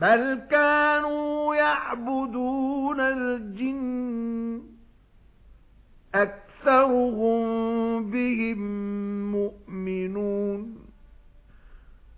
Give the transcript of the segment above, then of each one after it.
بَلْ كَانُوا يَعْبُدُونَ الْجِنَّ أَكْثَرُهُم بِهِم مُؤْمِنُونَ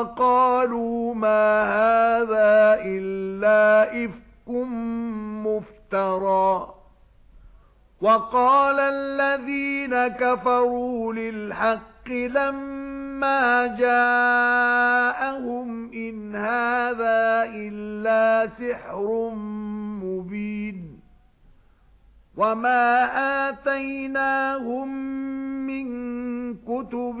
وَقَالُوا مَا هَذَا إِلَّا إِفْكٌ مُفْتَرًى. وَقَالَ الَّذِينَ كَفَرُوا لِلْحَقِّ لَمَّا جَاءَهُمْ إِنْ هَذَا إِلَّا سِحْرٌ مُبِينٌ. وَمَا آتَيْنَاهُمْ مِنْ كُتُبٍ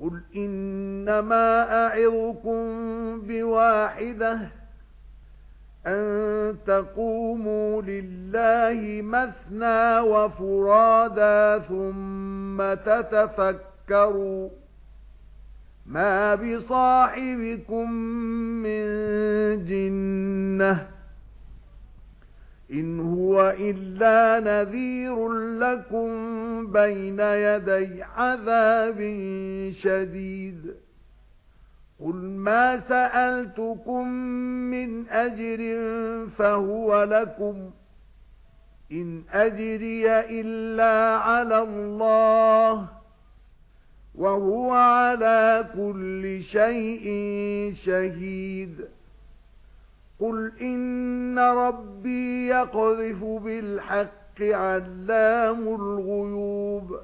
قُلْ إِنَّمَا أَعِظُكُم بِوَاحِدَةٍ أَن تَقُومُوا لِلَّهِ مَثْنَى وَفُرَادَى ثُمَّ تَتَفَكَّرُوا مَا بِصَاحِبِكُم مِّن جِنَّةٍ إِلَّا نَذِيرٌ لَكُمْ بَيْنَ يَدَيْ عَذَابٍ شَدِيدٍ. قُلْ مَا سَأَلْتُكُم مِّنْ أَجْرٍ فَهُوَ لَكُمْ. إِنْ أَجْرِيَ إِلَّا عَلَى اللَّهِ وَهُوَ عَلَى كُلِّ شَيْءٍ شَهِيدٌ. قُلْ إِنَّ رَبِّي يَقْذِفُ بِالْحَقِّ عَلَّامُ الْغُيُوبِ